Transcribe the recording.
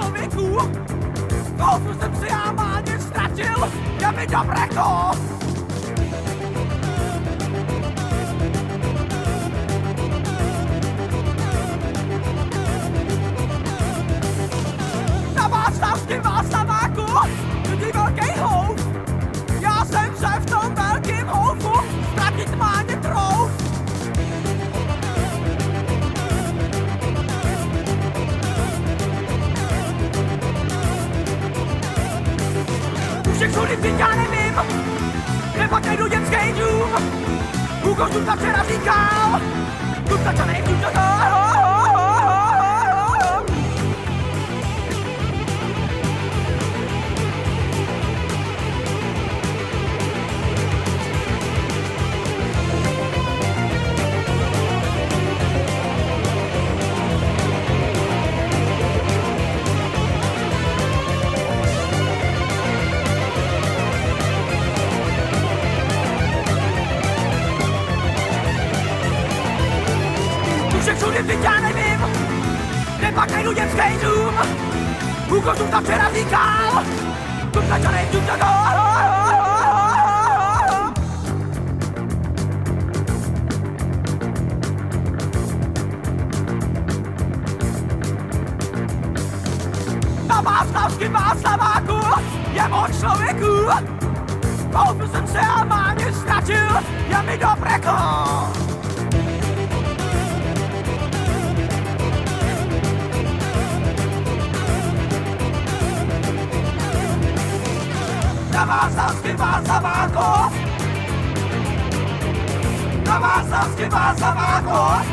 Moc člověků. Golfu jsem si já máně ztratil, je mi dobrého. Na Václavském Václaváku, vidí velký houf. Já jsem se v tom Všudy teď já nevím, kde pak najdu dětský dům. Hugo Zuzka včera říkal, čo nejdu do Už všude teď já nevím, kde pak najdu dětský dům. Hugo Zuzka včera říkal, Zuzka čo nejdu do Na Václavském Václaváku je moc člověků. Koupil jsem se a máně ztratil, je mi dobrého. Na Václavském Václaváku Na Václavském Václaváku